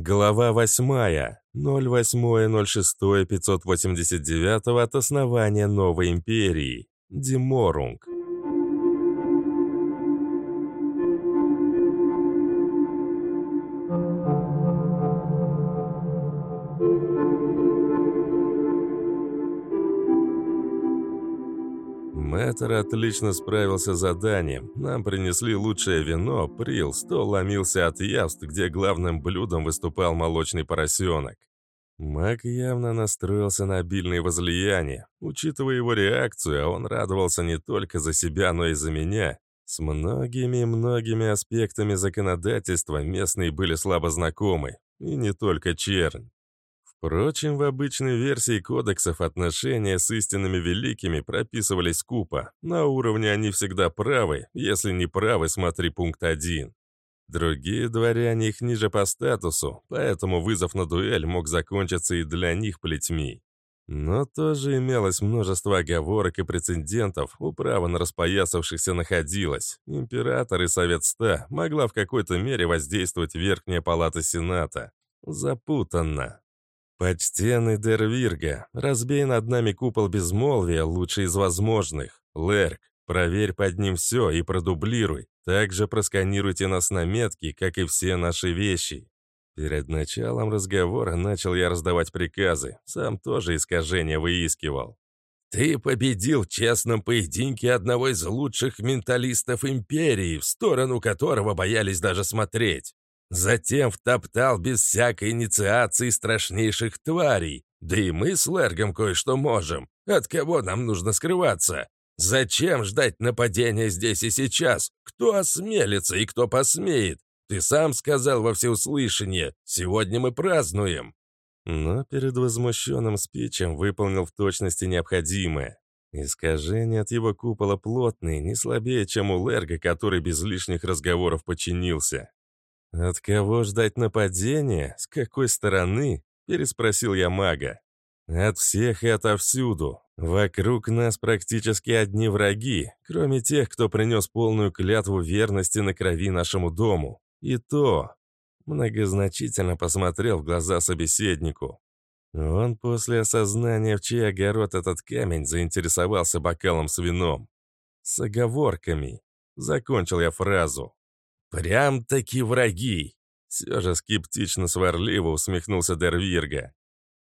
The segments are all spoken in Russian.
Глава 8. 08.06.589 от основания новой империи. Диморунг. Мэтр отлично справился с заданием. Нам принесли лучшее вино, прил, стол ломился от явств, где главным блюдом выступал молочный поросенок. Маг явно настроился на обильные возлияния. Учитывая его реакцию, он радовался не только за себя, но и за меня. С многими-многими аспектами законодательства местные были слабо знакомы. И не только чернь. Впрочем, в обычной версии кодексов отношения с истинными великими прописывались скупо. На уровне они всегда правы, если не правы, смотри пункт 1. Другие дворяне их ниже по статусу, поэтому вызов на дуэль мог закончиться и для них плетьми. Но тоже имелось множество оговорок и прецедентов, управа на распоясавшихся находилась. Император и Совет Ста могла в какой-то мере воздействовать Верхняя Палата Сената. Запутанно. «Почтенный Дервирга, разбей над нами купол безмолвия, лучший из возможных. Лерк, проверь под ним все и продублируй. Также просканируйте нас на метки, как и все наши вещи». Перед началом разговора начал я раздавать приказы, сам тоже искажения выискивал. «Ты победил в честном поединке одного из лучших менталистов Империи, в сторону которого боялись даже смотреть. Затем втоптал без всякой инициации страшнейших тварей. Да и мы с Лергом кое-что можем. От кого нам нужно скрываться? Зачем ждать нападения здесь и сейчас? Кто осмелится и кто посмеет? Ты сам сказал во всеуслышание. Сегодня мы празднуем. Но перед возмущенным спичем выполнил в точности необходимое. Искажение от его купола плотные, не слабее, чем у Лерга, который без лишних разговоров подчинился. «От кого ждать нападения? С какой стороны?» – переспросил я мага. «От всех и отовсюду. Вокруг нас практически одни враги, кроме тех, кто принес полную клятву верности на крови нашему дому. И то...» Многозначительно посмотрел в глаза собеседнику. Он после осознания, в чей огород этот камень, заинтересовался бокалом с вином. С оговорками. Закончил я фразу. «Прям-таки враги!» Все же скептично-сварливо усмехнулся Дервирга.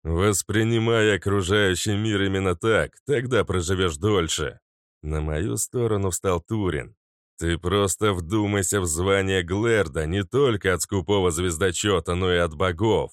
«Воспринимай окружающий мир именно так, тогда проживешь дольше». На мою сторону встал Турин. «Ты просто вдумайся в звание Глэрда не только от скупого звездочета, но и от богов.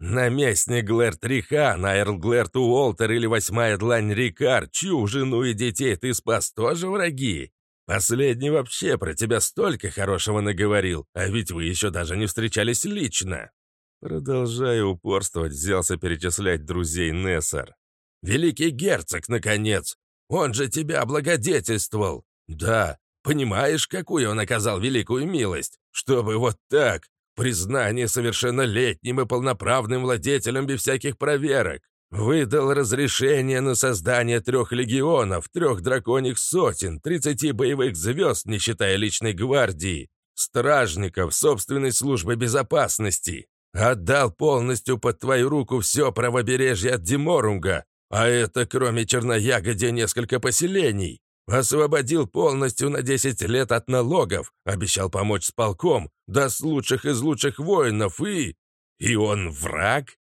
Наместник Глэрд Рихан, Айрл Глэрд Уолтер или восьмая длань Рикар, чью жену и детей ты спас, тоже враги? Последний вообще про тебя столько хорошего наговорил, а ведь вы еще даже не встречались лично». Продолжая упорствовать, взялся перечислять друзей Нессар. «Великий герцог, наконец! Он же тебя облагодетельствовал! Да, понимаешь, какую он оказал великую милость? Чтобы вот так, признание совершеннолетним и полноправным владетелем без всяких проверок. Выдал разрешение на создание трех легионов, трех драконьих сотен, 30 боевых звезд, не считая личной гвардии, стражников, собственной службы безопасности. Отдал полностью под твою руку все правобережье от Диморунга, а это кроме Черноягоди несколько поселений. Освободил полностью на 10 лет от налогов, обещал помочь с полком, даст лучших из лучших воинов и... И он враг?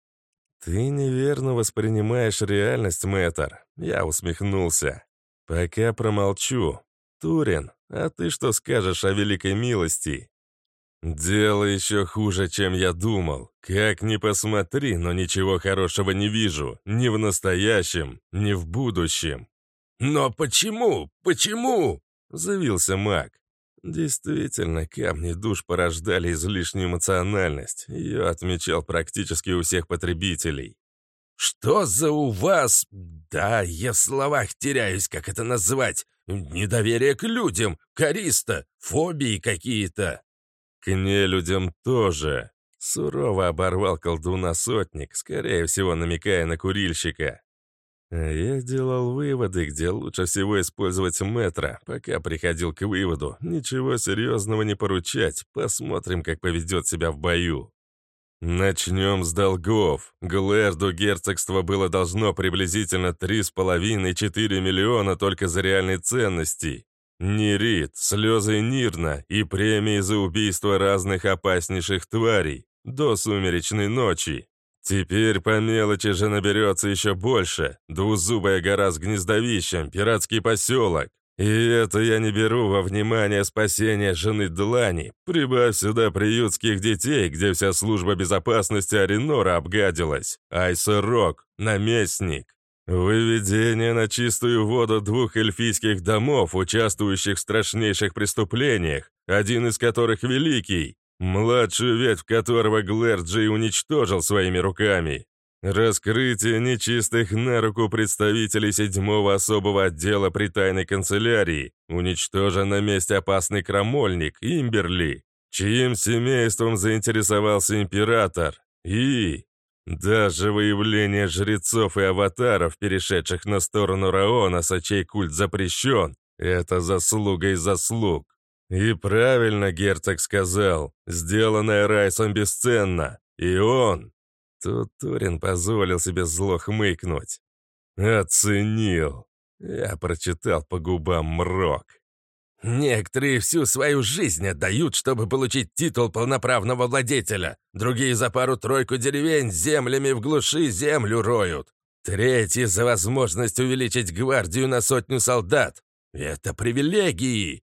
«Ты неверно воспринимаешь реальность, мэтр», — я усмехнулся. «Пока промолчу. Турин, а ты что скажешь о великой милости?» «Дело еще хуже, чем я думал. Как ни посмотри, но ничего хорошего не вижу. Ни в настоящем, ни в будущем». «Но почему? Почему?» — завился маг. Действительно, камни душ порождали излишнюю эмоциональность. Ее отмечал практически у всех потребителей. «Что за у вас... Да, я в словах теряюсь, как это назвать. Недоверие к людям, користа, фобии какие-то». «К нелюдям тоже», — сурово оборвал колдуна сотник, скорее всего намекая на курильщика. Я делал выводы, где лучше всего использовать метро, пока приходил к выводу. Ничего серьезного не поручать, посмотрим, как поведет себя в бою. Начнем с долгов. Глэрду герцогство было должно приблизительно 3,5-4 миллиона только за реальные ценности. Нерит, слезы Нирна и премии за убийство разных опаснейших тварей до сумеречной ночи. Теперь по мелочи же наберется еще больше. Двузубая гора с гнездовищем, пиратский поселок. И это я не беру во внимание спасение жены Длани. Прибавь сюда приютских детей, где вся служба безопасности Аринора обгадилась. Айса Рок, наместник. Выведение на чистую воду двух эльфийских домов, участвующих в страшнейших преступлениях, один из которых великий, младшую ветвь которого Глэрджи уничтожил своими руками. Раскрытие нечистых на руку представителей седьмого особого отдела при тайной канцелярии, уничтожен на месте опасный крамольник Имберли, чьим семейством заинтересовался император, и даже выявление жрецов и аватаров, перешедших на сторону Раона, чей культ запрещен, это заслуга из заслуг. И правильно герцог сказал, сделанное Райсом бесценно. И он... Тут Турин позволил себе зло хмыкнуть. Оценил. Я прочитал по губам мрок. Некоторые всю свою жизнь отдают, чтобы получить титул полноправного владетеля. Другие за пару-тройку деревень землями в глуши землю роют. Третье за возможность увеличить гвардию на сотню солдат. Это привилегии.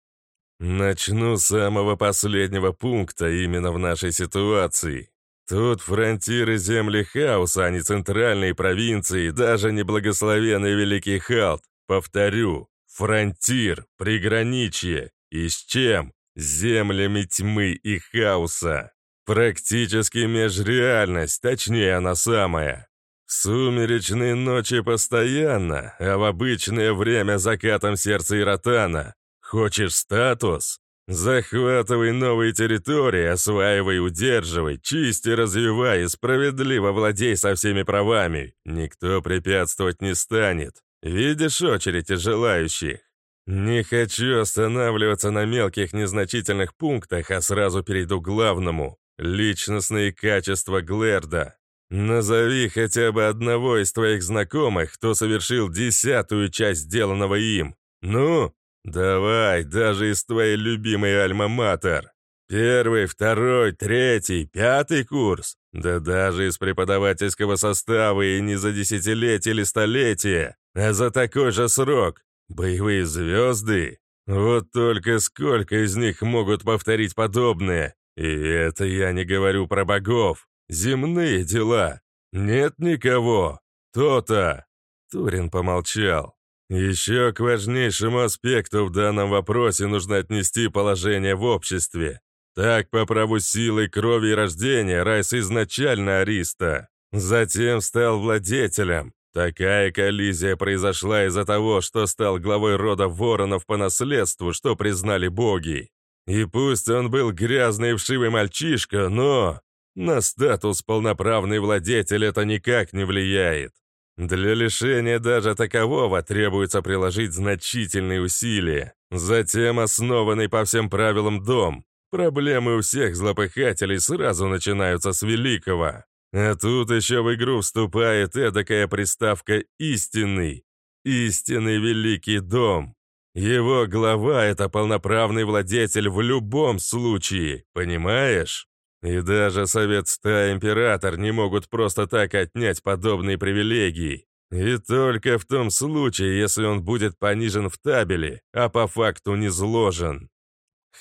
Начну с самого последнего пункта именно в нашей ситуации. Тут фронтир и земли хаоса, а не центральные провинции, даже не благословенный Великий Халт. Повторю, Фронтир, приграничье. И с чем? Землями тьмы и хаоса. Практически межреальность, точнее она самая. В сумеречные ночи постоянно, а в обычное время закатом сердца Иротана. Хочешь статус? Захватывай новые территории, осваивай, удерживай, чисти, развивай и справедливо владей со всеми правами. Никто препятствовать не станет. Видишь очередь из желающих? Не хочу останавливаться на мелких незначительных пунктах, а сразу перейду к главному. Личностные качества Глэрда. Назови хотя бы одного из твоих знакомых, кто совершил десятую часть сделанного им. Ну, давай, даже из твоей любимой Альма-Матер. Первый, второй, третий, пятый курс. Да даже из преподавательского состава и не за десятилетие или столетие, а за такой же срок. Боевые звезды. Вот только сколько из них могут повторить подобное. И это я не говорю про богов. Земные дела. Нет никого. То-то. Турин помолчал. Еще к важнейшему аспекту в данном вопросе нужно отнести положение в обществе. Так, по праву силы, крови и рождения, Райс изначально Ариста. Затем стал владетелем. Такая коллизия произошла из-за того, что стал главой рода воронов по наследству, что признали боги. И пусть он был грязный и вшивый мальчишка, но на статус полноправный владетель это никак не влияет. Для лишения даже такового требуется приложить значительные усилия. Затем основанный по всем правилам дом, Проблемы у всех злопыхателей сразу начинаются с великого. А тут еще в игру вступает эдакая приставка «истинный». Истинный великий дом. Его глава — это полноправный владетель в любом случае, понимаешь? И даже Совет Ста Император не могут просто так отнять подобные привилегии. И только в том случае, если он будет понижен в табеле, а по факту не зложен.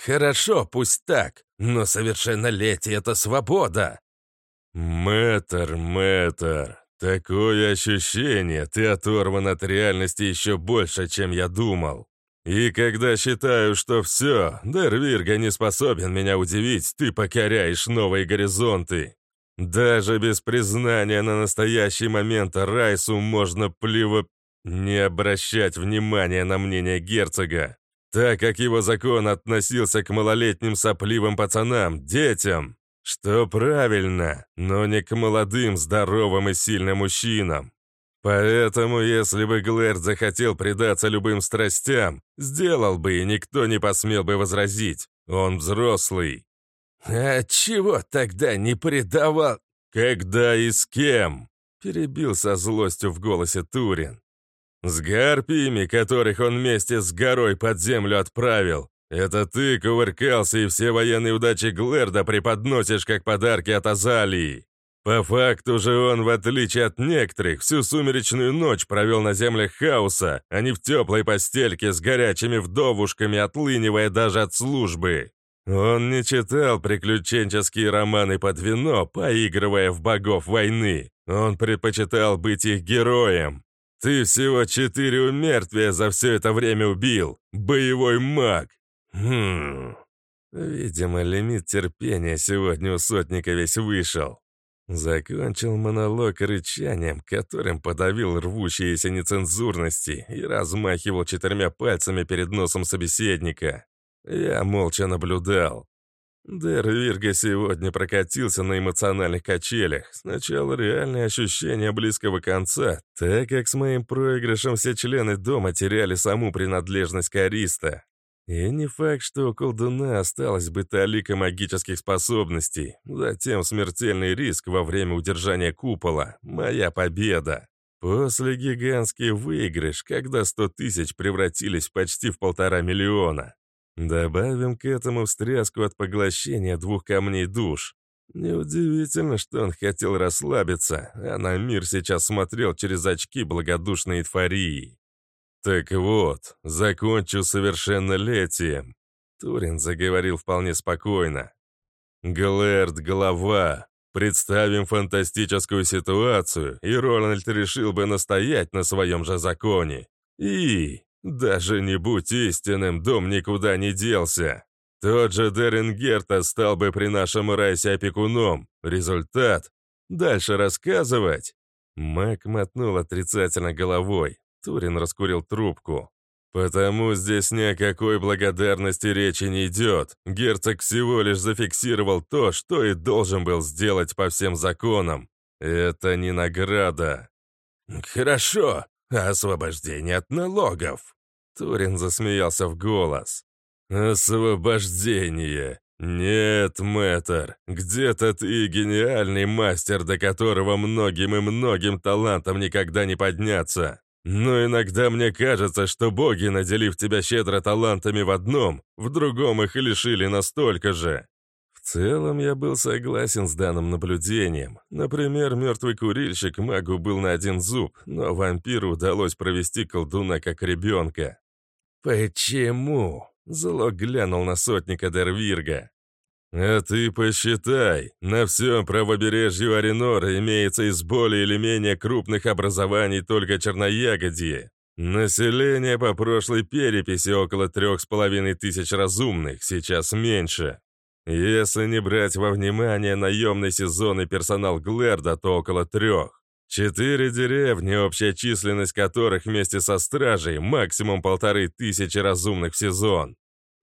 Хорошо, пусть так, но совершеннолетие — это свобода. Мэтр, мэтр, такое ощущение, ты оторван от реальности еще больше, чем я думал. И когда считаю, что все, Дервирга не способен меня удивить, ты покоряешь новые горизонты. Даже без признания на настоящий момент Райсу можно плево... не обращать внимания на мнение герцога так как его закон относился к малолетним сопливым пацанам, детям, что правильно, но не к молодым, здоровым и сильным мужчинам. Поэтому, если бы Глэрд захотел предаться любым страстям, сделал бы, и никто не посмел бы возразить. Он взрослый. «А чего тогда не предавал?» Когда и с кем?» Перебил со злостью в голосе Турин. «С гарпиями, которых он вместе с горой под землю отправил. Это ты кувыркался и все военные удачи Глэрда преподносишь как подарки от Азалии. По факту же он, в отличие от некоторых, всю сумеречную ночь провел на землях хаоса, а не в теплой постельке с горячими вдовушками, отлынивая даже от службы. Он не читал приключенческие романы под вино, поигрывая в богов войны. Он предпочитал быть их героем. Ты всего четыре умертвия за все это время убил. Боевой маг. Хм... Видимо, лимит терпения сегодня у сотника весь вышел. Закончил монолог рычанием, которым подавил рвущиеся нецензурности и размахивал четырьмя пальцами перед носом собеседника. Я молча наблюдал. Дэр Вирга сегодня прокатился на эмоциональных качелях. Сначала реальные ощущения близкого конца, так как с моим проигрышем все члены дома теряли саму принадлежность к Ариста. И не факт, что у колдуна осталась бы талика магических способностей. Затем смертельный риск во время удержания купола. Моя победа. После гигантский выигрыш, когда сто тысяч превратились почти в полтора миллиона. Добавим к этому встряску от поглощения двух камней душ. Неудивительно, что он хотел расслабиться, а на мир сейчас смотрел через очки благодушной эйфории. «Так вот, закончу совершеннолетием», — Турин заговорил вполне спокойно. «Глэрд — голова. Представим фантастическую ситуацию, и Рональд решил бы настоять на своем же законе. И даже не будь истинным, дом никуда не делся. Тот же Дерен Герта стал бы при нашем Райсе опекуном. Результат? Дальше рассказывать?» Мак мотнул отрицательно головой. Турин раскурил трубку. «Потому здесь ни о какой благодарности речи не идет. Герцог всего лишь зафиксировал то, что и должен был сделать по всем законам. Это не награда». «Хорошо. Освобождение от налогов». Турин засмеялся в голос. «Освобождение! Нет, мэтр, где-то ты гениальный мастер, до которого многим и многим талантам никогда не подняться. Но иногда мне кажется, что боги, наделив тебя щедро талантами в одном, в другом их лишили настолько же. В целом я был согласен с данным наблюдением. Например, мертвый курильщик магу был на один зуб, но вампиру удалось провести колдуна как ребенка. «Почему?» — зло глянул на сотника Дервирга. «А ты посчитай, на всем правобережье Аренора имеется из более или менее крупных образований только черноягодье. Население по прошлой переписи около трех с половиной тысяч разумных, сейчас меньше. Если не брать во внимание наемный сезон и персонал Глэрда, то около трех. Четыре деревни, общая численность которых вместе со стражей максимум полторы тысячи разумных в сезон.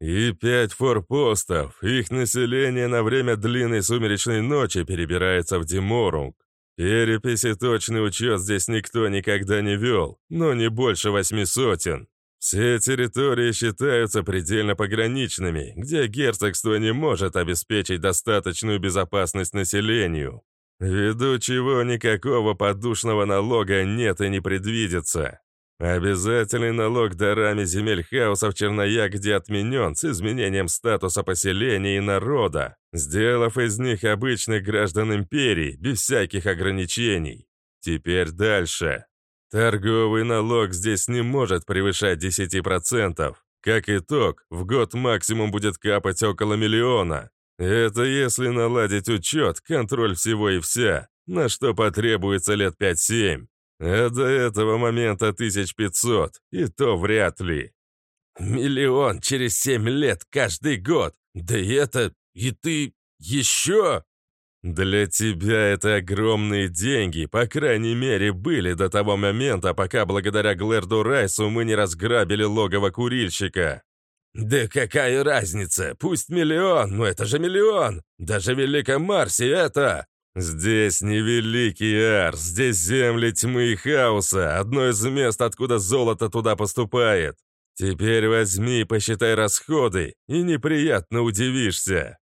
И пять форпостов, их население на время длинной сумеречной ночи перебирается в Диморунг. Переписи точный учет здесь никто никогда не вел, но не больше восьми сотен. Все территории считаются предельно пограничными, где герцогство не может обеспечить достаточную безопасность населению. Ввиду чего никакого подушного налога нет и не предвидится. Обязательный налог дарами земель хаоса в Черноягде отменен с изменением статуса поселения и народа, сделав из них обычных граждан империи без всяких ограничений. Теперь дальше. Торговый налог здесь не может превышать 10%. Как итог, в год максимум будет капать около миллиона, это если наладить учет, контроль всего и вся, на что потребуется лет 5-7. А до этого момента 1500, и то вряд ли. Миллион через 7 лет каждый год. Да и это... и ты... еще... Для тебя это огромные деньги, по крайней мере, были до того момента, пока благодаря Глэрду Райсу мы не разграбили логово курильщика. «Да какая разница? Пусть миллион, но это же миллион! Даже Великом Марсе это...» «Здесь не Великий Арс, здесь земли тьмы и хаоса, одно из мест, откуда золото туда поступает. Теперь возьми и посчитай расходы, и неприятно удивишься».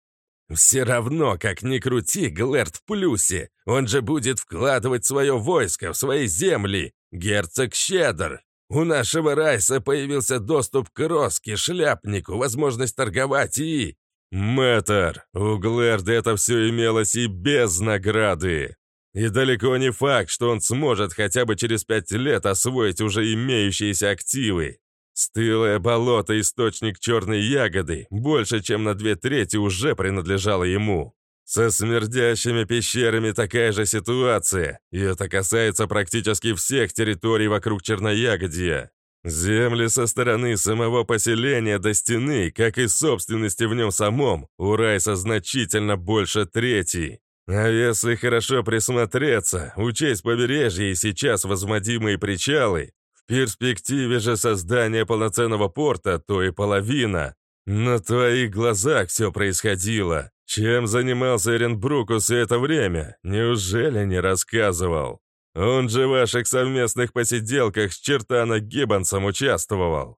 Все равно, как ни крути, Глэрт в плюсе. Он же будет вкладывать свое войско в свои земли. Герцог щедр. У нашего Райса появился доступ к Роске, шляпнику, возможность торговать и... Мэтр, у Глэрда это все имелось и без награды. И далеко не факт, что он сможет хотя бы через пять лет освоить уже имеющиеся активы. Стылое болото, источник черной ягоды, больше чем на две трети уже принадлежало ему. Со смердящими пещерами такая же ситуация, и это касается практически всех территорий вокруг Черноягодья. Земли со стороны самого поселения до стены, как и собственности в нем самом, у Райса значительно больше трети. А если хорошо присмотреться, учесть побережье и сейчас возмодимые причалы, в перспективе же создания полноценного порта, то и половина. На твоих глазах все происходило. Чем занимался Эренбрукус все это время? Неужели не рассказывал? Он же в ваших совместных посиделках с Чертана Гиббонсом участвовал.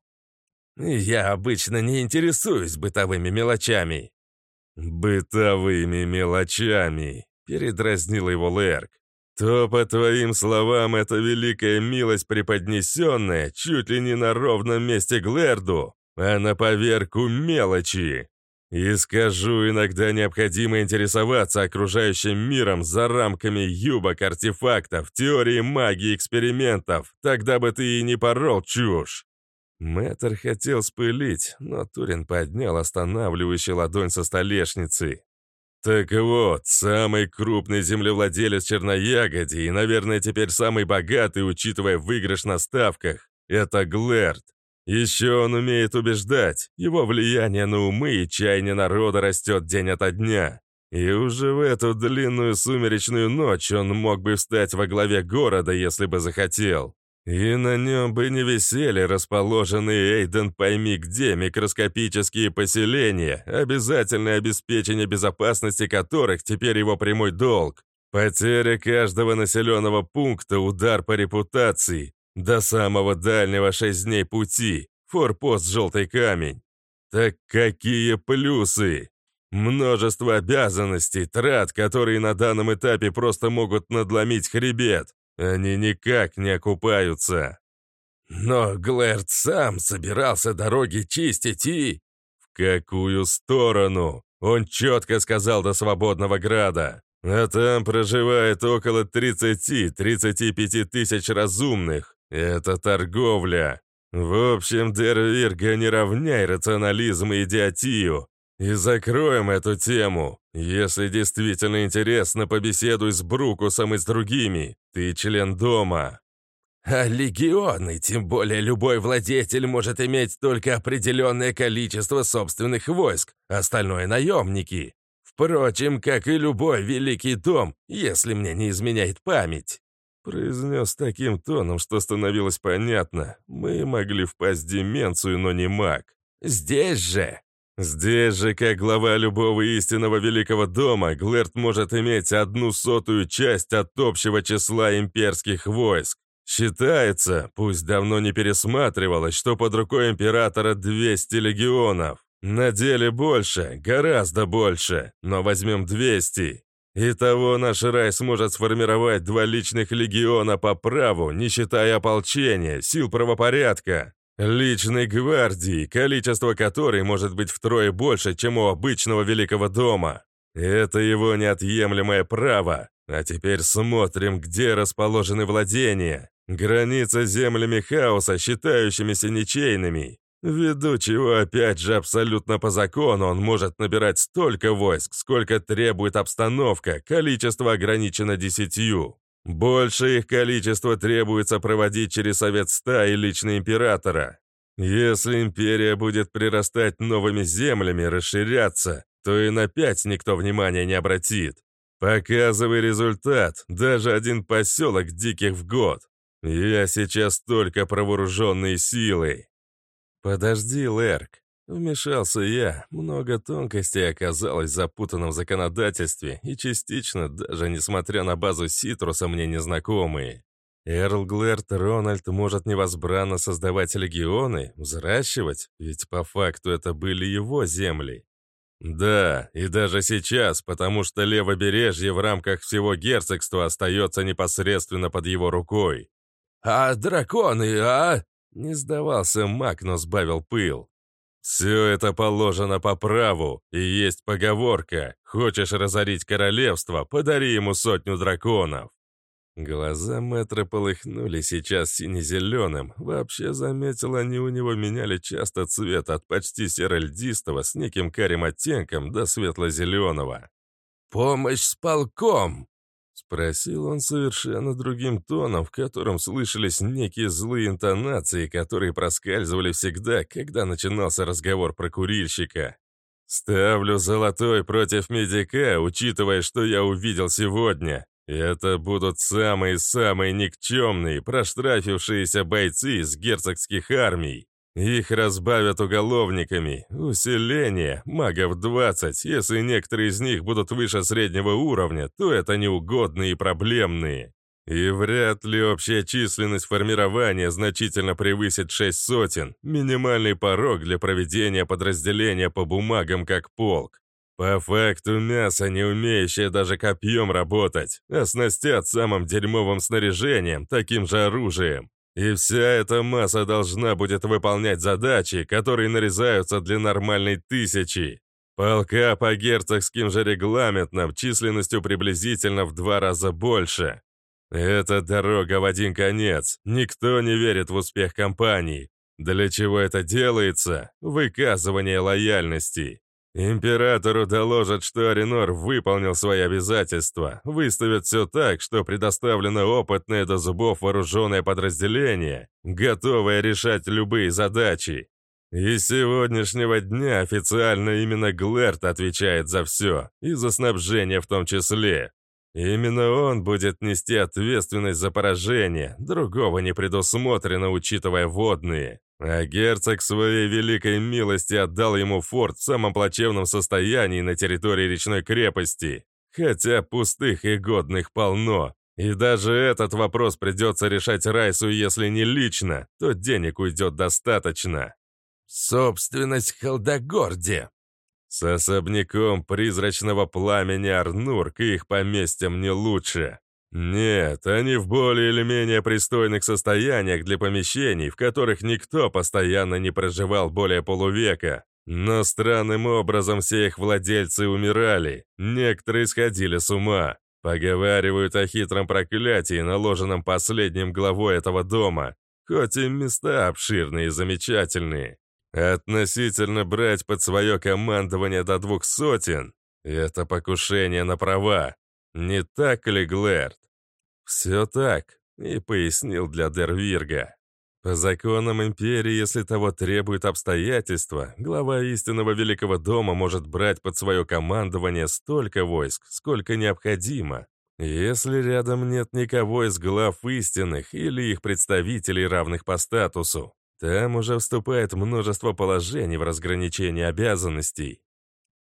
Я обычно не интересуюсь бытовыми мелочами. «Бытовыми мелочами», — передразнил его Лерк. «То, по твоим словам, это великая милость преподнесенная чуть ли не на ровном месте Глэрду, а на поверку мелочи. И скажу, иногда необходимо интересоваться окружающим миром за рамками юбок, артефактов, теории магии, экспериментов, тогда бы ты и не порол чушь. Мэтр хотел спылить, но Турин поднял останавливающую ладонь со столешницы. «Так вот, самый крупный землевладелец Черноягоди и, наверное, теперь самый богатый, учитывая выигрыш на ставках, это Глэрд. Еще он умеет убеждать, его влияние на умы и чаяние народа растет день ото дня. И уже в эту длинную сумеречную ночь он мог бы встать во главе города, если бы захотел. И на нем бы не висели расположенные Эйден пойми где микроскопические поселения, обязательное обеспечение безопасности которых теперь его прямой долг. Потеря каждого населенного пункта, удар по репутации, до самого дальнего шесть дней пути, форпост «Желтый камень». Так какие плюсы? Множество обязанностей, трат, которые на данном этапе просто могут надломить хребет. Они никак не окупаются. Но Глэрд сам собирался дороги чистить и... В какую сторону? Он четко сказал до Свободного Града. А там проживает около 30-35 тысяч разумных. Это торговля. В общем, Дервирга не равняй рационализм и идиотию. И закроем эту тему. Если действительно интересно, побеседуй с Брукусом и с другими. Ты член дома. А легионы, тем более любой владетель, может иметь только определенное количество собственных войск, остальное — наемники. Впрочем, как и любой великий дом, если мне не изменяет память. Произнес таким тоном, что становилось понятно. Мы могли впасть в деменцию, но не маг. Здесь же Здесь же, как глава любого истинного великого дома, Глэрт может иметь одну сотую часть от общего числа имперских войск. Считается, пусть давно не пересматривалось, что под рукой императора 200 легионов. На деле больше, гораздо больше, но возьмем 200. Итого наш рай сможет сформировать два личных легиона по праву, не считая ополчения, сил правопорядка. Личной гвардии, количество которой может быть втрое больше, чем у обычного Великого дома. Это его неотъемлемое право. А теперь смотрим, где расположены владения. Граница землями хаоса, считающимися ничейными. Ввиду чего, опять же, абсолютно по закону он может набирать столько войск, сколько требует обстановка, количество ограничено десятью. Больше их количество требуется проводить через Совет Ста и лично Императора. Если Империя будет прирастать новыми землями, расширяться, то и на пять никто внимания не обратит. Показывай результат, даже один поселок диких в год. Я сейчас только про вооруженные силы. Подожди, Лерк. Вмешался я, много тонкостей оказалось в запутанном законодательстве и частично, даже несмотря на базу Ситруса, мне незнакомые. Эрл Глэрт Рональд может невозбранно создавать легионы, взращивать, ведь по факту это были его земли. Да, и даже сейчас, потому что левобережье в рамках всего герцогства остается непосредственно под его рукой. «А драконы, а?» Не сдавался маг, но сбавил пыл. «Все это положено по праву, и есть поговорка. Хочешь разорить королевство, подари ему сотню драконов». Глаза мэтра полыхнули сейчас сине-зеленым. Вообще, заметил, они у него меняли часто цвет от почти серо-льдистого с неким карим оттенком до светло-зеленого. «Помощь с полком!» Спросил он совершенно другим тоном, в котором слышались некие злые интонации, которые проскальзывали всегда, когда начинался разговор про курильщика. «Ставлю золотой против медика, учитывая, что я увидел сегодня. Это будут самые-самые никчемные, проштрафившиеся бойцы из герцогских армий. Их разбавят уголовниками. Усиление. Магов 20. Если некоторые из них будут выше среднего уровня, то это неугодные и проблемные. И вряд ли общая численность формирования значительно превысит шесть сотен. Минимальный порог для проведения подразделения по бумагам как полк. По факту мясо, не умеющее даже копьем работать, оснастят самым дерьмовым снаряжением, таким же оружием. И вся эта масса должна будет выполнять задачи, которые нарезаются для нормальной тысячи. Полка по герцогским же регламентам численностью приблизительно в два раза больше. Это дорога в один конец. Никто не верит в успех компании. Для чего это делается? Выказывание лояльности. Императору доложат, что Аринор выполнил свои обязательства, выставят все так, что предоставлено опытное до зубов вооруженное подразделение, готовое решать любые задачи. И с сегодняшнего дня официально именно Глэрт отвечает за все, и за снабжение в том числе. Именно он будет нести ответственность за поражение, другого не предусмотрено, учитывая водные. А герцог своей великой милости отдал ему форт в самом плачевном состоянии на территории речной крепости. Хотя пустых и годных полно. И даже этот вопрос придется решать Райсу, если не лично, то денег уйдет достаточно. Собственность Халдогорде. С особняком призрачного пламени Арнур к их поместьям не лучше. Нет, они в более или менее пристойных состояниях для помещений, в которых никто постоянно не проживал более полувека. Но странным образом все их владельцы умирали, некоторые сходили с ума. Поговаривают о хитром проклятии, наложенном последним главой этого дома, хоть и места обширные и замечательные. Относительно брать под свое командование до двух сотен — это покушение на права. Не так ли, Глэрд? Все так, и пояснил для Дервирга. По законам империи, если того требуют обстоятельства, глава истинного Великого Дома может брать под свое командование столько войск, сколько необходимо. Если рядом нет никого из глав истинных или их представителей, равных по статусу, там уже вступает множество положений в разграничении обязанностей.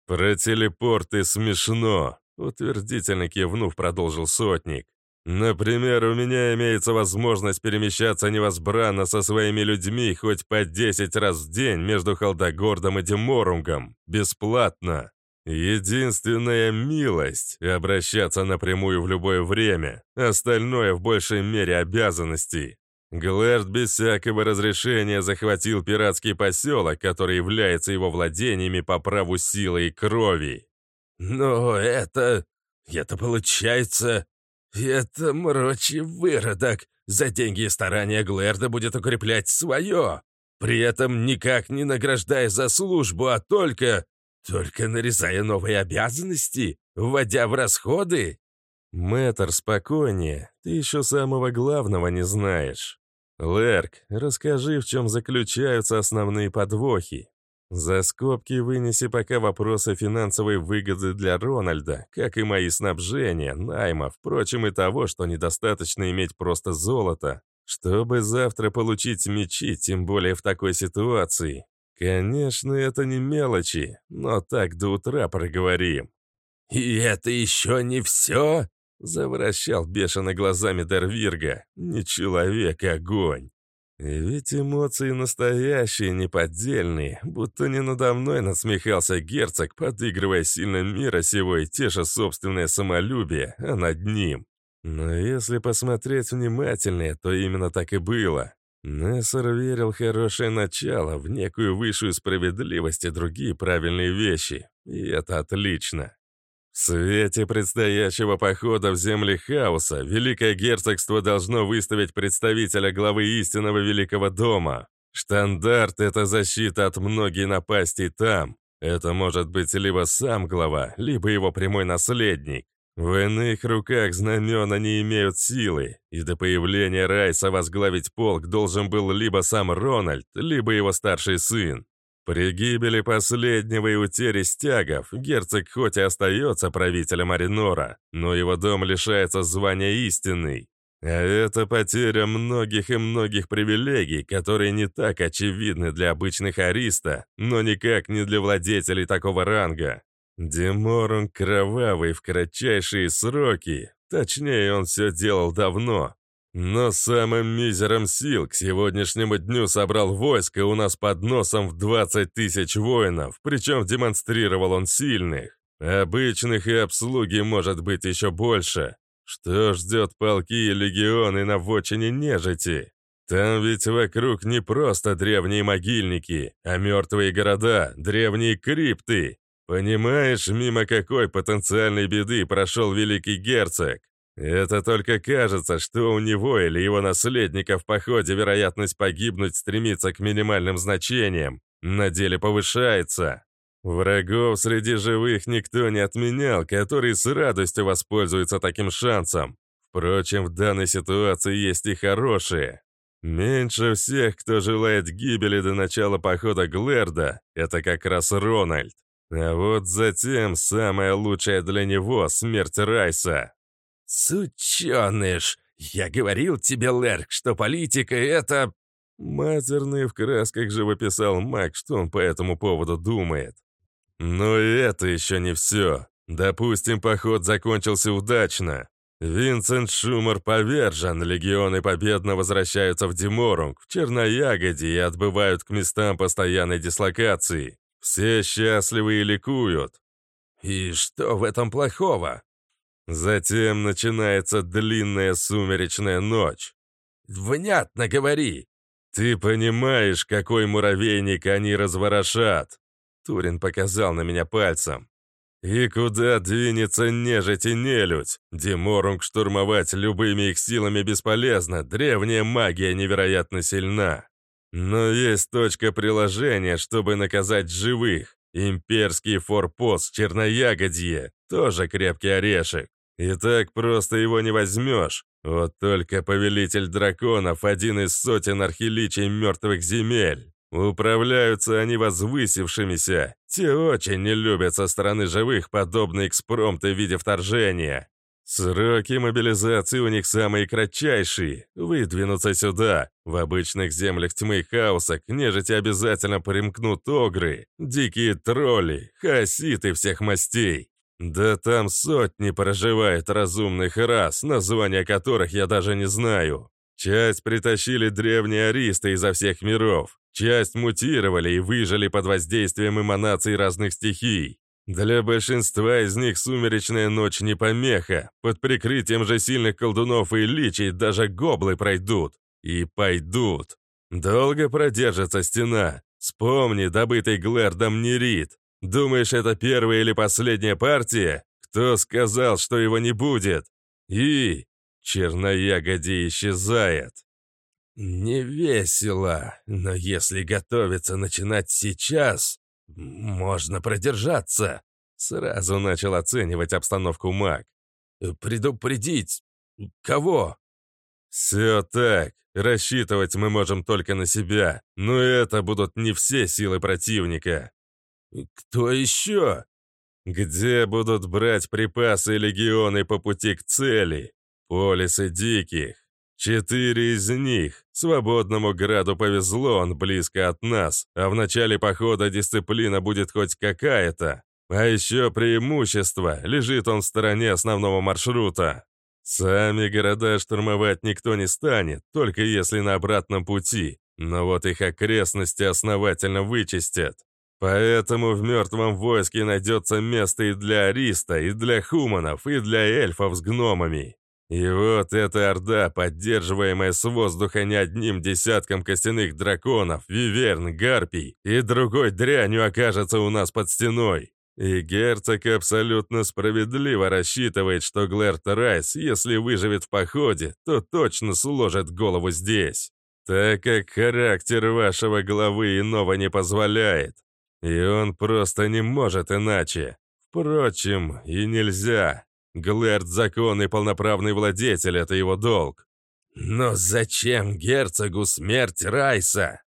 «Про телепорты смешно», — утвердительно кивнув, продолжил сотник. Например, у меня имеется возможность перемещаться невозбранно со своими людьми хоть по 10 раз в день между Халдогордом и Деморунгом. Бесплатно. Единственная милость — обращаться напрямую в любое время. Остальное в большей мере обязанностей. Глэрд без всякого разрешения захватил пиратский поселок, который является его владениями по праву силы и крови. «Но это... это получается...» «Это мрочий выродок. За деньги и старания Глэрда будет укреплять свое. При этом никак не награждая за службу, а только... Только нарезая новые обязанности, вводя в расходы». «Мэтр, спокойнее. Ты еще самого главного не знаешь. Лерк, расскажи, в чем заключаются основные подвохи. За скобки вынеси пока вопросы финансовой выгоды для Рональда, как и мои снабжения, найма, впрочем, и того, что недостаточно иметь просто золото, чтобы завтра получить мечи, тем более в такой ситуации. Конечно, это не мелочи, но так до утра проговорим. «И это еще не все?» — завращал бешено глазами Дервирга. «Не человек, огонь!» И ведь эмоции настоящие, неподдельные, будто не надо мной насмехался герцог, подыгрывая сильно мира сего и теша собственное самолюбие, а над ним. Но если посмотреть внимательнее, то именно так и было. Нессер верил хорошее начало, в некую высшую справедливость и другие правильные вещи. И это отлично. В свете предстоящего похода в земли хаоса Великое Герцогство должно выставить представителя главы истинного Великого Дома. Штандарт — это защита от многих напастей там. Это может быть либо сам глава, либо его прямой наследник. В иных руках знамена не имеют силы, и до появления Райса возглавить полк должен был либо сам Рональд, либо его старший сын. При гибели последнего и утере стягов герцог хоть и остается правителем Аринора, но его дом лишается звания истинный. А это потеря многих и многих привилегий, которые не так очевидны для обычных ариста, но никак не для владетелей такого ранга. Деморун кровавый в кратчайшие сроки, точнее он все делал давно, но самым мизером сил к сегодняшнему дню собрал войско у нас под носом в 20 тысяч воинов, причем демонстрировал он сильных. Обычных и обслуги может быть еще больше. Что ждет полки и легионы на вотчине нежити? Там ведь вокруг не просто древние могильники, а мертвые города, древние крипты. Понимаешь, мимо какой потенциальной беды прошел великий герцог? Это только кажется, что у него или его наследника в походе вероятность погибнуть стремится к минимальным значениям. На деле повышается. Врагов среди живых никто не отменял, которые с радостью воспользуются таким шансом. Впрочем, в данной ситуации есть и хорошие. Меньше всех, кто желает гибели до начала похода Глэрда, это как раз Рональд. А вот затем самое лучшее для него — смерть Райса. «Сученыш! Я говорил тебе, Лерк, что политика — это...» Матерный в красках живописал Мак, что он по этому поводу думает. Но это еще не все. Допустим, поход закончился удачно. Винсент Шумер повержен, легионы победно возвращаются в Диморунг, в Черноягоде и отбывают к местам постоянной дислокации. Все счастливы и ликуют. И что в этом плохого? Затем начинается длинная сумеречная ночь. «Внятно говори!» «Ты понимаешь, какой муравейник они разворошат?» Турин показал на меня пальцем. «И куда двинется нежить и нелюдь? Деморунг штурмовать любыми их силами бесполезно, древняя магия невероятно сильна. Но есть точка приложения, чтобы наказать живых. Имперский форпост Черноягодье, тоже крепкий орешек. И так просто его не возьмешь. Вот только повелитель драконов – один из сотен архиличей мертвых земель. Управляются они возвысившимися. Те очень не любят со стороны живых подобные экспромты в виде вторжения. Сроки мобилизации у них самые кратчайшие. Выдвинуться сюда. В обычных землях тьмы и хаоса к нежити обязательно примкнут огры, дикие тролли, хаоситы всех мастей. Да там сотни проживает разумных рас, названия которых я даже не знаю. Часть притащили древние аристы изо всех миров, часть мутировали и выжили под воздействием эманаций разных стихий. Для большинства из них сумеречная ночь не помеха. Под прикрытием же сильных колдунов и личей даже гоблы пройдут. И пойдут. Долго продержится стена. Вспомни добытый Глэрдом нерит. Думаешь, это первая или последняя партия? Кто сказал, что его не будет? И черноягоди исчезает. Не весело, но если готовиться начинать сейчас, можно продержаться. Сразу начал оценивать обстановку маг. Предупредить? Кого? Все так. Рассчитывать мы можем только на себя, но это будут не все силы противника. «Кто еще?» «Где будут брать припасы легионы по пути к цели? Полисы диких. Четыре из них. Свободному граду повезло, он близко от нас, а в начале похода дисциплина будет хоть какая-то. А еще преимущество, лежит он в стороне основного маршрута. Сами города штурмовать никто не станет, только если на обратном пути, но вот их окрестности основательно вычистят. Поэтому в мертвом войске найдется место и для Ариста, и для хуманов, и для эльфов с гномами. И вот эта орда, поддерживаемая с воздуха не одним десятком костяных драконов, виверн, гарпий и другой дрянью окажется у нас под стеной. И герцог абсолютно справедливо рассчитывает, что Глэрт Райс, если выживет в походе, то точно сложит голову здесь, так как характер вашего главы иного не позволяет. И он просто не может иначе. Впрочем, и нельзя. Глэрд закон и полноправный владетель — это его долг. Но зачем герцогу смерть Райса?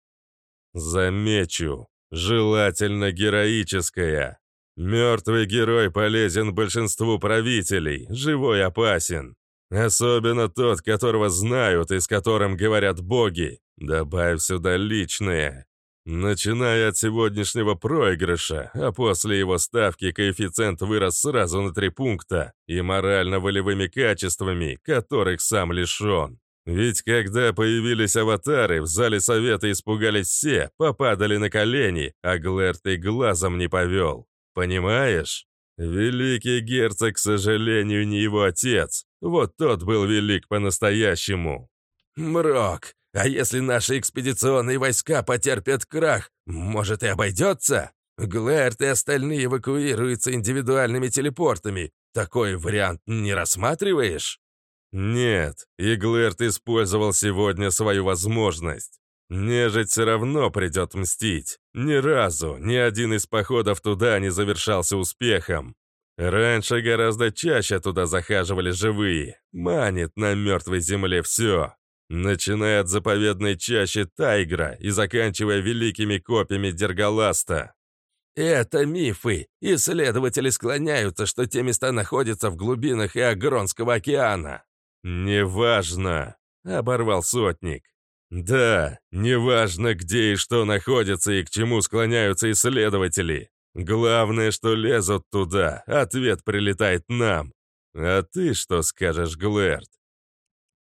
Замечу, желательно героическая. Мертвый герой полезен большинству правителей, живой опасен. Особенно тот, которого знают и с которым говорят боги. Добавь сюда личное. Начиная от сегодняшнего проигрыша, а после его ставки коэффициент вырос сразу на три пункта и морально-волевыми качествами, которых сам лишен. Ведь когда появились аватары, в зале совета испугались все, попадали на колени, а Глэрт и глазом не повел. Понимаешь? Великий герцог, к сожалению, не его отец. Вот тот был велик по-настоящему. Мрок, а если наши экспедиционные войска потерпят крах, может и обойдется? Глэрт и остальные эвакуируются индивидуальными телепортами. Такой вариант не рассматриваешь? Нет, и Глэрт использовал сегодня свою возможность. Нежить все равно придет мстить. Ни разу, ни один из походов туда не завершался успехом. Раньше гораздо чаще туда захаживали живые. Манит на мертвой земле все. Начиная от заповедной чащи Тайгра и заканчивая великими копьями Дергаласта. Это мифы. Исследователи склоняются, что те места находятся в глубинах Иогронского океана. «Неважно», — оборвал сотник. «Да, неважно, где и что находится и к чему склоняются исследователи. Главное, что лезут туда, ответ прилетает нам. А ты что скажешь, Глэрд?»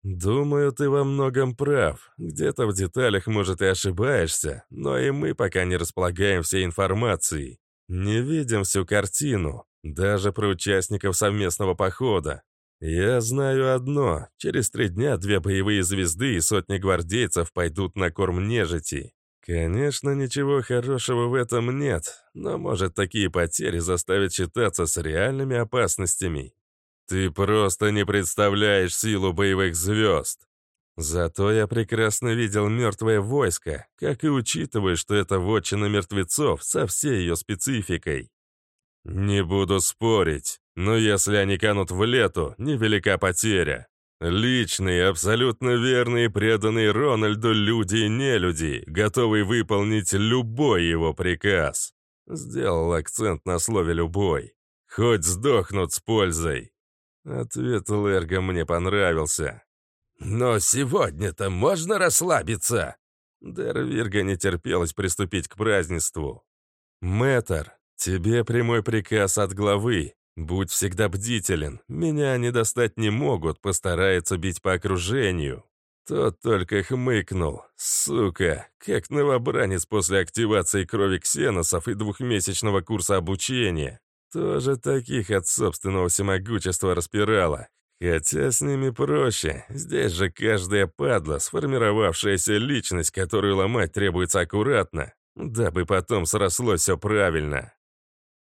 «Думаю, ты во многом прав. Где-то в деталях, может, и ошибаешься, но и мы пока не располагаем всей информацией. Не видим всю картину, даже про участников совместного похода. Я знаю одно. Через три дня две боевые звезды и сотни гвардейцев пойдут на корм нежити. Конечно, ничего хорошего в этом нет, но, может, такие потери заставят считаться с реальными опасностями. Ты просто не представляешь силу боевых звезд. Зато я прекрасно видел мертвое войско, как и учитывая, что это вотчина мертвецов со всей ее спецификой. Не буду спорить, но если они канут в лету, невелика потеря. Личные, абсолютно верные и преданные Рональду люди и нелюди, готовые выполнить любой его приказ. Сделал акцент на слове «любой». Хоть сдохнут с пользой. Ответ Лерга мне понравился. «Но сегодня-то можно расслабиться!» Дервирга не терпелось приступить к празднеству. «Мэтр, тебе прямой приказ от главы. Будь всегда бдителен. Меня они достать не могут, постараются бить по окружению». Тот только хмыкнул. Сука, как новобранец после активации крови ксеносов и двухмесячного курса обучения. Тоже таких от собственного всемогущества распирало. Хотя с ними проще. Здесь же каждая падла, сформировавшаяся личность, которую ломать требуется аккуратно, дабы потом срослось все правильно.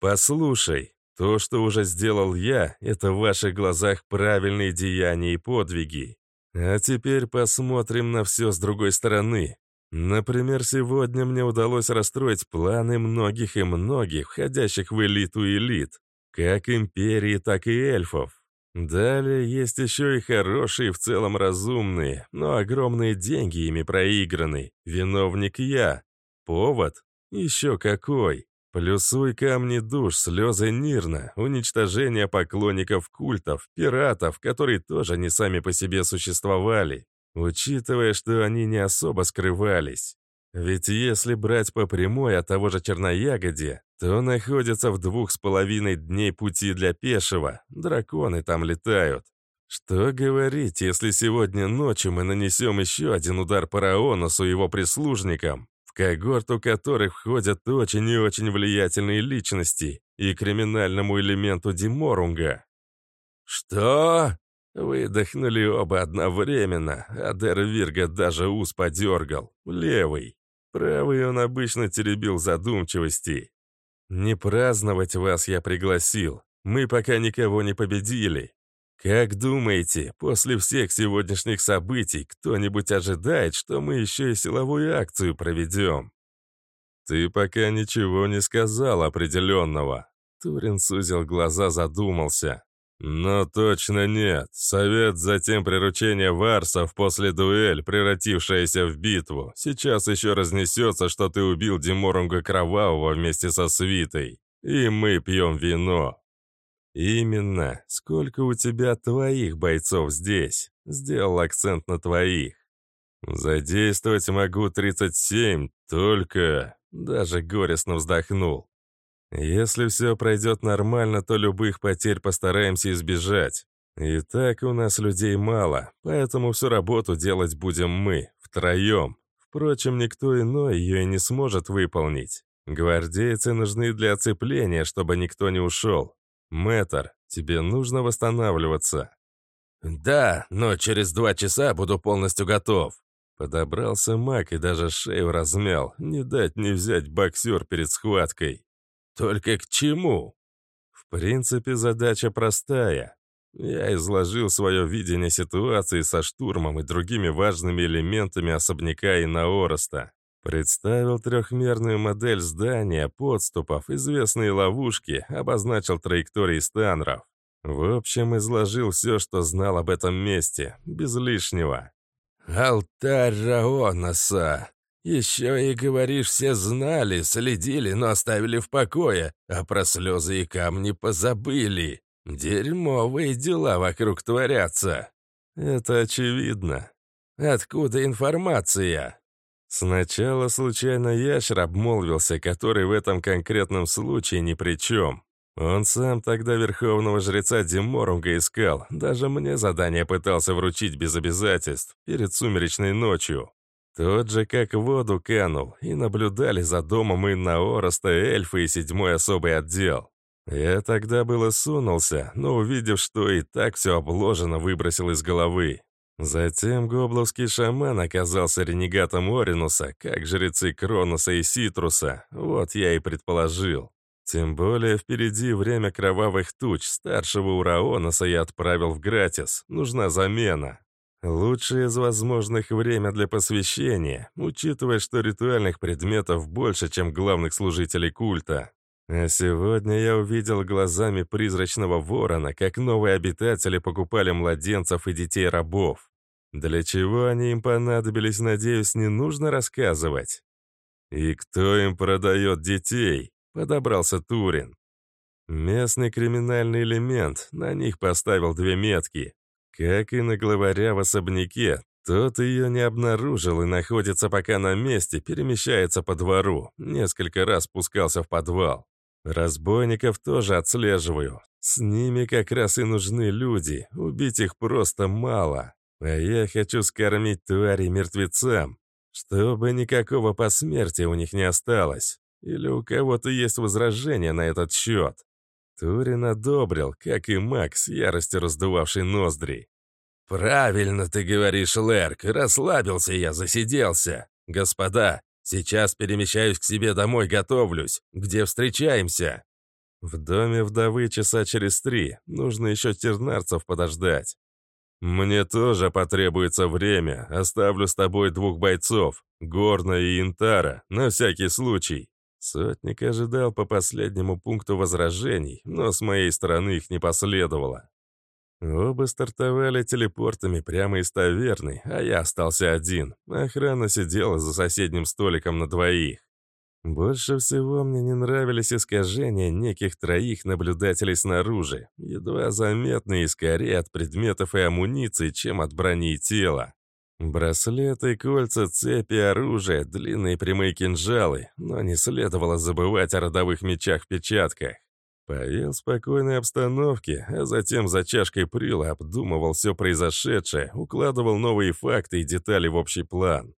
Послушай, то, что уже сделал я, это в ваших глазах правильные деяния и подвиги. А теперь посмотрим на все с другой стороны. Например, сегодня мне удалось расстроить планы многих и многих, входящих в элиту элит, как империи, так и эльфов. Далее есть еще и хорошие, в целом разумные, но огромные деньги ими проиграны. Виновник я. Повод? Еще какой. Плюсуй камни душ, слезы Нирна, уничтожение поклонников культов, пиратов, которые тоже не сами по себе существовали учитывая, что они не особо скрывались. Ведь если брать по прямой от того же Черноягоде, то находится в двух с половиной дней пути для пешего, драконы там летают. Что говорить, если сегодня ночью мы нанесем еще один удар по Раоносу и его прислужникам, в когорту которых входят очень и очень влиятельные личности, и криминальному элементу Диморунга? «Что?» Выдохнули оба одновременно, а Дервирга даже ус подергал. Левый. Правый он обычно теребил задумчивости. «Не праздновать вас я пригласил. Мы пока никого не победили. Как думаете, после всех сегодняшних событий кто-нибудь ожидает, что мы еще и силовую акцию проведем?» «Ты пока ничего не сказал определенного». Турин сузил глаза, задумался. «Но точно нет. Совет, затем приручение варсов после дуэль, превратившаяся в битву. Сейчас еще разнесется, что ты убил Диморунга Кровавого вместе со свитой. И мы пьем вино». «Именно. Сколько у тебя твоих бойцов здесь?» Сделал акцент на твоих. «Задействовать могу 37, только...» Даже горестно вздохнул. Если все пройдет нормально, то любых потерь постараемся избежать. И так у нас людей мало, поэтому всю работу делать будем мы, втроем. Впрочем, никто иной ее и не сможет выполнить. Гвардейцы нужны для оцепления, чтобы никто не ушел. Мэтр, тебе нужно восстанавливаться. Да, но через два часа буду полностью готов. Подобрался маг и даже шею размял. Не дать не взять боксер перед схваткой. Только к чему? В принципе, задача простая. Я изложил свое видение ситуации со штурмом и другими важными элементами особняка и наороста. Представил трехмерную модель здания, подступов, известные ловушки, обозначил траектории станров. В общем, изложил все, что знал об этом месте, без лишнего. «Алтарь Раоноса!» Еще и, говоришь, все знали, следили, но оставили в покое, а про слезы и камни позабыли. Дерьмовые дела вокруг творятся. Это очевидно. Откуда информация? Сначала случайно ящер обмолвился, который в этом конкретном случае ни при чем. Он сам тогда верховного жреца Диморунга искал, даже мне задание пытался вручить без обязательств, перед сумеречной ночью. Тот же как в воду канул, и наблюдали за домом Инна Ороста эльфы и седьмой особый отдел. Я тогда было сунулся, но увидев, что и так все обложено, выбросил из головы. Затем гобловский шаман оказался ренегатом Оринуса, как жрецы Кроноса и Ситруса, вот я и предположил. Тем более впереди время кровавых туч, старшего Ураоноса я отправил в Гратис, нужна замена. Лучшее из возможных время для посвящения, учитывая, что ритуальных предметов больше, чем главных служителей культа. А сегодня я увидел глазами призрачного ворона, как новые обитатели покупали младенцев и детей рабов. Для чего они им понадобились, надеюсь, не нужно рассказывать. «И кто им продает детей?» — подобрался Турин. Местный криминальный элемент, на них поставил две метки. Как и на главаря в особняке, тот ее не обнаружил и находится пока на месте, перемещается по двору, несколько раз спускался в подвал. Разбойников тоже отслеживаю. С ними как раз и нужны люди, убить их просто мало. А я хочу скормить твари мертвецам, чтобы никакого посмертия у них не осталось. Или у кого-то есть возражения на этот счет? Турин одобрил, как и Макс, яростью раздувавший ноздри. «Правильно ты говоришь, Лерк, расслабился я, засиделся. Господа, сейчас перемещаюсь к себе домой, готовлюсь. Где встречаемся?» «В доме вдовы часа через три. Нужно еще тернарцев подождать». «Мне тоже потребуется время. Оставлю с тобой двух бойцов, Горна и Интара, на всякий случай. Сотник ожидал по последнему пункту возражений, но с моей стороны их не последовало. Оба стартовали телепортами прямо из таверны, а я остался один. Охрана сидела за соседним столиком на двоих. Больше всего мне не нравились искажения неких троих наблюдателей снаружи, едва заметные скорее от предметов и амуниции, чем от брони и тела. Браслеты, кольца, цепи, оружие, длинные прямые кинжалы, но не следовало забывать о родовых мечах-печатках. Поел в спокойной обстановке, а затем за чашкой прила обдумывал все произошедшее, укладывал новые факты и детали в общий план.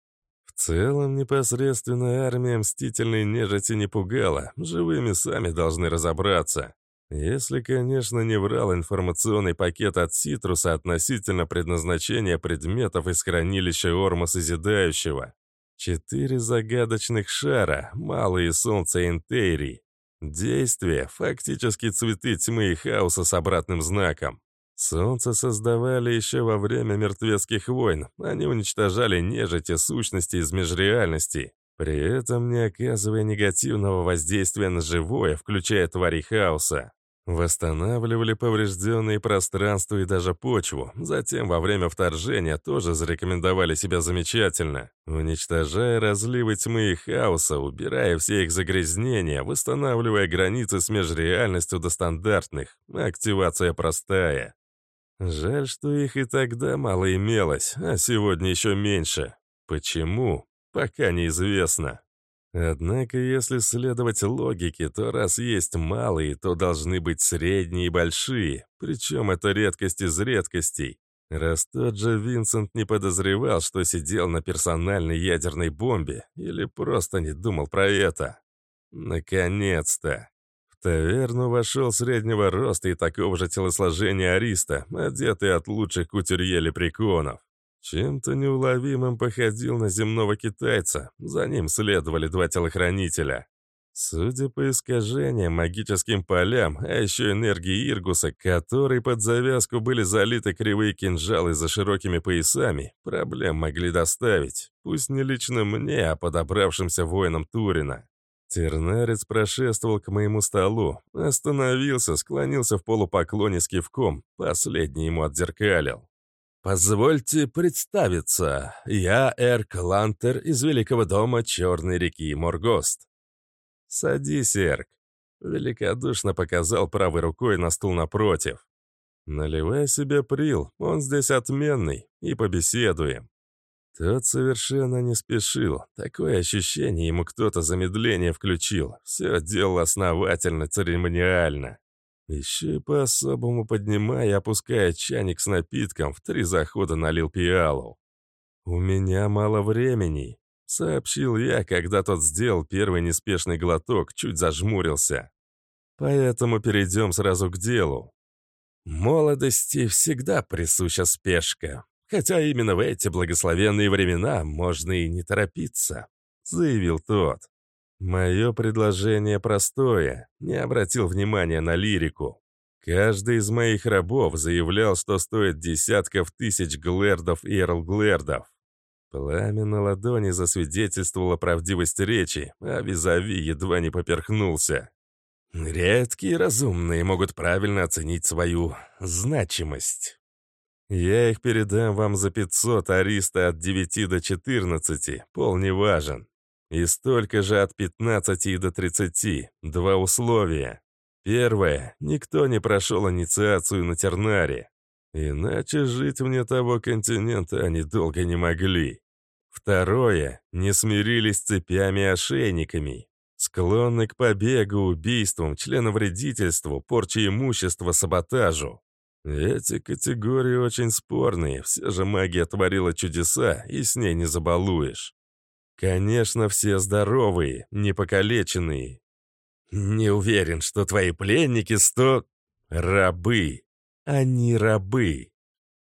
В целом, непосредственно армия мстительной нежити не пугала, живыми сами должны разобраться. Если, конечно, не врал информационный пакет от Ситруса относительно предназначения предметов из хранилища Орма Созидающего. Четыре загадочных шара, малые солнца Энтейри. Действие — фактически цветы тьмы и хаоса с обратным знаком. Солнце создавали еще во время мертвецких войн. Они уничтожали нежити сущности из межреальностей, при этом не оказывая негативного воздействия на живое, включая твари хаоса. Восстанавливали поврежденные пространства и даже почву. Затем во время вторжения тоже зарекомендовали себя замечательно, уничтожая разливы тьмы и хаоса, убирая все их загрязнения, восстанавливая границы с межреальностью до стандартных. Активация простая. Жаль, что их и тогда мало имелось, а сегодня еще меньше. Почему? Пока неизвестно. Однако, если следовать логике, то раз есть малые, то должны быть средние и большие. Причем это редкость из редкостей. Раз тот же Винсент не подозревал, что сидел на персональной ядерной бомбе, или просто не думал про это. Наконец-то. В таверну вошел среднего роста и такого же телосложения Ариста, одетый от лучших кутюрье лепреконов. Чем-то неуловимым походил на земного китайца. За ним следовали два телохранителя. Судя по искажениям, магическим полям, а еще энергии Иргуса, которой под завязку были залиты кривые кинжалы за широкими поясами, проблем могли доставить. Пусть не лично мне, а подобравшимся воинам Турина. Тернарец прошествовал к моему столу, остановился, склонился в полупоклоне с кивком, последний ему отзеркалил. «Позвольте представиться. Я Эрк Лантер из Великого дома Черной реки Моргост». «Садись, Эрк», — великодушно показал правой рукой на стул напротив. «Наливай себе прил, он здесь отменный, и побеседуем». Тот совершенно не спешил. Такое ощущение ему кто-то замедление включил. Все делал основательно, церемониально. Еще и по-особому поднимая и опуская чайник с напитком, в три захода налил пиалу. «У меня мало времени», — сообщил я, когда тот сделал первый неспешный глоток, чуть зажмурился. «Поэтому перейдем сразу к делу. Молодости всегда присуща спешка, хотя именно в эти благословенные времена можно и не торопиться», — заявил тот. Мое предложение простое, не обратил внимания на лирику. Каждый из моих рабов заявлял, что стоит десятков тысяч глэрдов и эрлглэрдов. Пламя на ладони засвидетельствовало правдивость речи, а визави едва не поперхнулся. Редкие разумные могут правильно оценить свою значимость. Я их передам вам за 500 ариста от 9 до 14, пол не важен. И столько же от 15 до 30. Два условия. Первое. Никто не прошел инициацию на Тернаре. Иначе жить вне того континента они долго не могли. Второе. Не смирились цепями и ошейниками. Склонны к побегу, убийствам, членовредительству, порче имущества, саботажу. Эти категории очень спорные, все же магия творила чудеса, и с ней не забалуешь. Конечно, все здоровые, не покалеченные. Не уверен, что твои пленники сто... Рабы. Они рабы.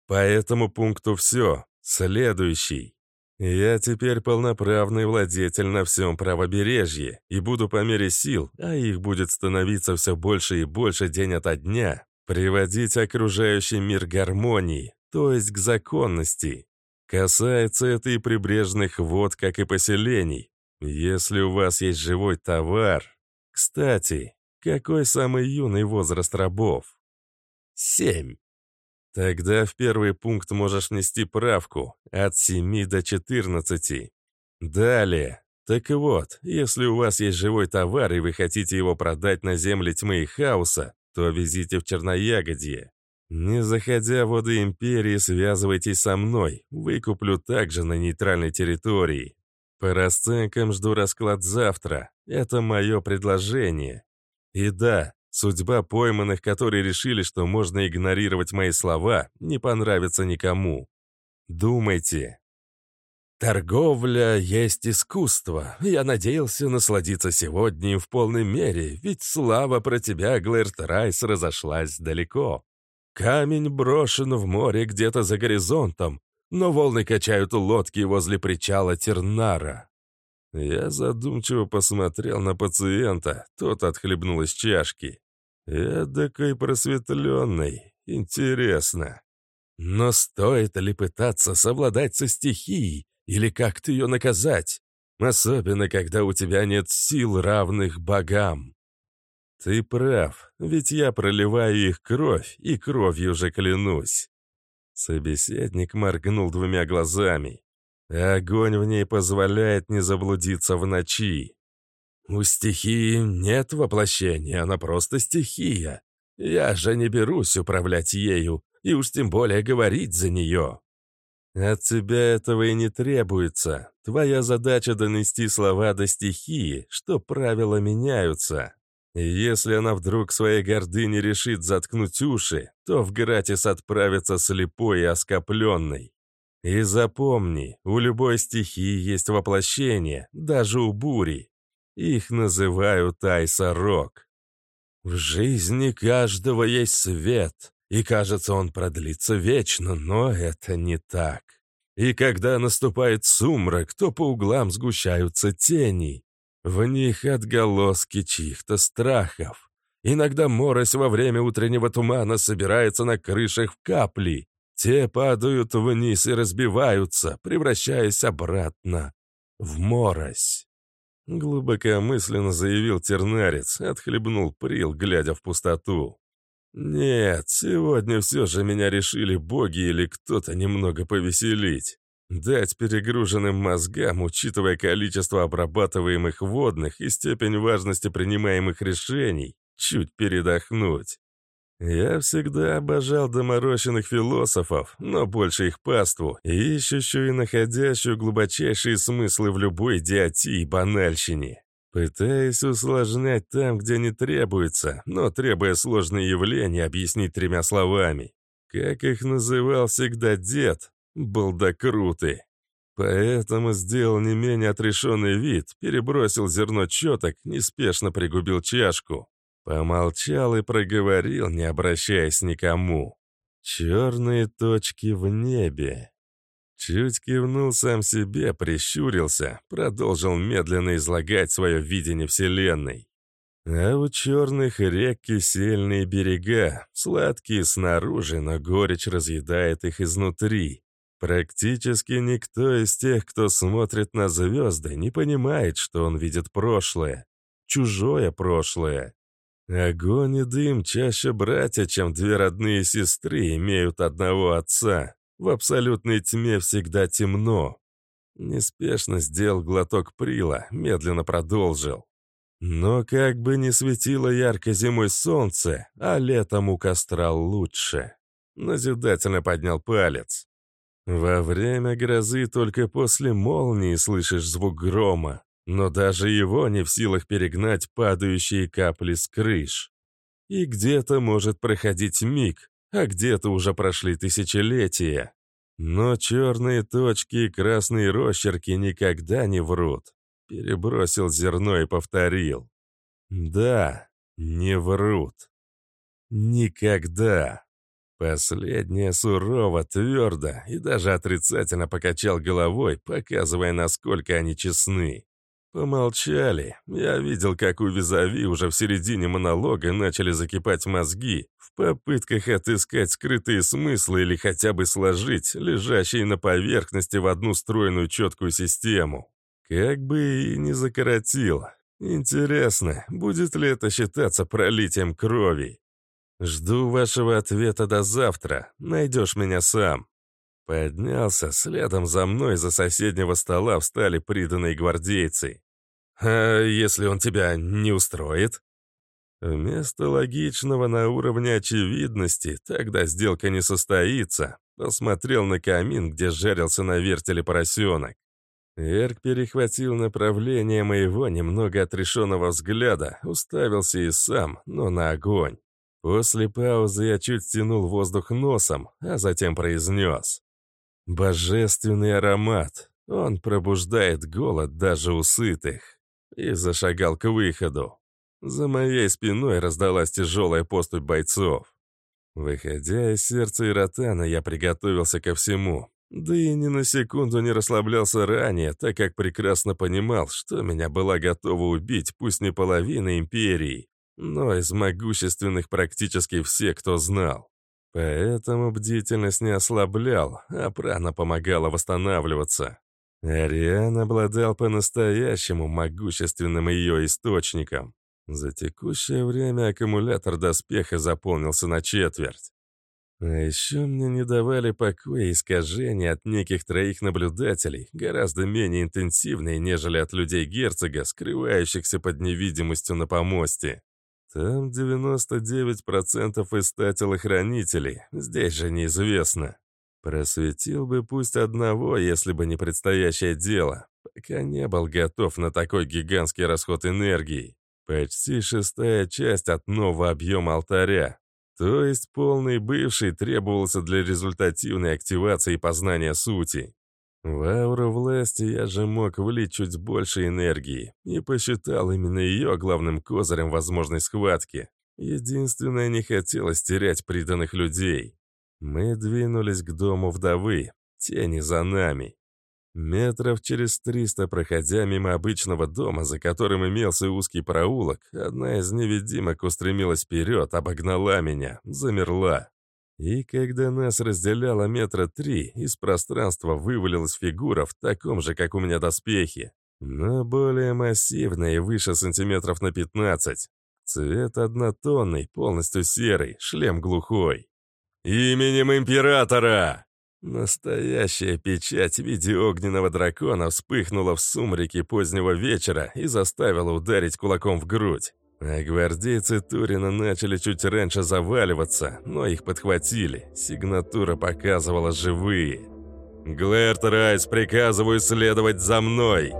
По этому пункту все. Следующий. Я теперь полноправный владетель на всем правобережье и буду по мере сил, а их будет становиться все больше и больше день ото дня, приводить окружающий мир гармонии, то есть к законности. Касается это и прибрежных вод, как и поселений. Если у вас есть живой товар... Кстати, какой самый юный возраст рабов? Семь. Тогда в первый пункт можешь внести правку от 7 до 14. Далее. Так вот, если у вас есть живой товар и вы хотите его продать на земле тьмы и хаоса, то везите в Черноягодье. Не заходя в воды Империи, связывайтесь со мной. Выкуплю также на нейтральной территории. По расценкам жду расклад завтра. Это мое предложение. И да, Судьба пойманных, которые решили, что можно игнорировать мои слова, не понравится никому. Думайте. Торговля есть искусство. Я надеялся насладиться сегодня им в полной мере, ведь слава про тебя, Глэрт Райс, разошлась далеко. Камень брошен в море где-то за горизонтом, но волны качают лодки возле причала Тернара. Я задумчиво посмотрел на пациента, тот отхлебнул из чашки. Эдакой просветленный. Интересно. Но стоит ли пытаться совладать со стихией или как-то ее наказать? Особенно, когда у тебя нет сил, равных богам. Ты прав, ведь я проливаю их кровь, и кровью же клянусь. Собеседник моргнул двумя глазами. Огонь в ней позволяет не заблудиться в ночи. У стихии нет воплощения, она просто стихия. Я же не берусь управлять ею, и уж тем более говорить за нее. От тебя этого и не требуется. Твоя задача донести слова до стихии, что правила меняются. И если она вдруг своей гордыне решит заткнуть уши, то в Гратис отправится слепой и оскопленный. И запомни, у любой стихии есть воплощение, даже у бури. Их называют Айса-Рок. В жизни каждого есть свет, и кажется, он продлится вечно, но это не так. И когда наступает сумрак, то по углам сгущаются тени. В них отголоски чьих-то страхов. Иногда морось во время утреннего тумана собирается на крышах в капли. Те падают вниз и разбиваются, превращаясь обратно в морось. Глубокомысленно заявил тернарец, отхлебнул прил, глядя в пустоту. «Нет, сегодня все же меня решили боги или кто-то немного повеселить. Дать перегруженным мозгам, учитывая количество обрабатываемых водных и степень важности принимаемых решений, чуть передохнуть. Я всегда обожал доморощенных философов, но больше их паству, ищущую и находящую глубочайшие смыслы в любой идиотии и банальщине. Пытаясь усложнять там, где не требуется, но требуя сложные явления объяснить тремя словами. Как их называл всегда дед, балдокруты. Поэтому сделал не менее отрешенный вид, перебросил зерно четок, неспешно пригубил чашку. Помолчал и проговорил, не обращаясь никому. «Черные точки в небе». Чуть кивнул сам себе, прищурился, продолжил медленно излагать свое видение Вселенной. А у черных рек кисельные берега, сладкие снаружи, но горечь разъедает их изнутри. Практически никто из тех, кто смотрит на звезды, не понимает, что он видит прошлое. Чужое прошлое. Огонь и дым чаще братья, чем две родные сестры, имеют одного отца. В абсолютной тьме всегда темно. Неспешно сделал глоток прила, медленно продолжил. Но как бы ни светило ярко зимой солнце, а летом у костра лучше. Назидательно поднял палец. Во время грозы только после молнии слышишь звук грома, но даже его не в силах перегнать падающие капли с крыш. И где-то может проходить миг, а где-то уже прошли тысячелетия. Но черные точки и красные росчерки никогда не врут. Перебросил зерно и повторил. Да, не врут. Никогда. Последнее сурово, твердо и даже отрицательно покачал головой, показывая, насколько они честны. Помолчали. Я видел, как у Визави уже в середине монолога начали закипать мозги в попытках отыскать скрытые смыслы или хотя бы сложить лежащие на поверхности в одну стройную четкую систему. Как бы и не закоротил. Интересно, будет ли это считаться пролитием крови? Жду вашего ответа до завтра. Найдешь меня сам. Поднялся, следом за мной за соседнего стола встали приданные гвардейцы. «А если он тебя не устроит?» Вместо логичного на уровне очевидности, тогда сделка не состоится, посмотрел на камин, где жарился на вертеле поросенок. Эрк перехватил направление моего немного отрешенного взгляда, уставился и сам, но на огонь. После паузы я чуть стянул воздух носом, а затем произнес. «Божественный аромат. Он пробуждает голод даже у сытых». И зашагал к выходу. За моей спиной раздалась тяжелая поступь бойцов. Выходя из сердца Иротана, я приготовился ко всему. Да и ни на секунду не расслаблялся ранее, так как прекрасно понимал, что меня была готова убить пусть не половина империи, но из могущественных практически все, кто знал. Поэтому бдительность не ослаблял, а прана помогала восстанавливаться. Ариан обладал по-настоящему могущественным ее источником. За текущее время аккумулятор доспеха заполнился на четверть. А еще мне не давали покоя искажения от неких троих наблюдателей, гораздо менее интенсивные, нежели от людей герцога, скрывающихся под невидимостью на помосте. Там 99% из ста телохранителей, здесь же неизвестно. Просветил бы пусть одного, если бы не предстоящее дело, пока не был готов на такой гигантский расход энергии. Почти шестая часть от нового объема алтаря. То есть полный бывший требовался для результативной активации и познания сути. В ауру власти я же мог влить чуть больше энергии и посчитал именно ее главным козырем возможной схватки. Единственное, не хотелось терять приданных людей. Мы двинулись к дому вдовы, тени за нами. Метров через триста, проходя мимо обычного дома, за которым имелся узкий проулок, одна из невидимок устремилась вперед, обогнала меня, замерла. И когда нас разделяло метра три, из пространства вывалилась фигура в таком же, как у меня доспехи, но более массивная и выше сантиметров на 15. Цвет однотонный, полностью серый, шлем глухой. «Именем Императора!» Настоящая печать в виде огненного дракона вспыхнула в сумраке позднего вечера и заставила ударить кулаком в грудь. А гвардейцы Турина начали чуть раньше заваливаться, но их подхватили. Сигнатура показывала живые. «Глэрт Райс, приказываю следовать за мной!»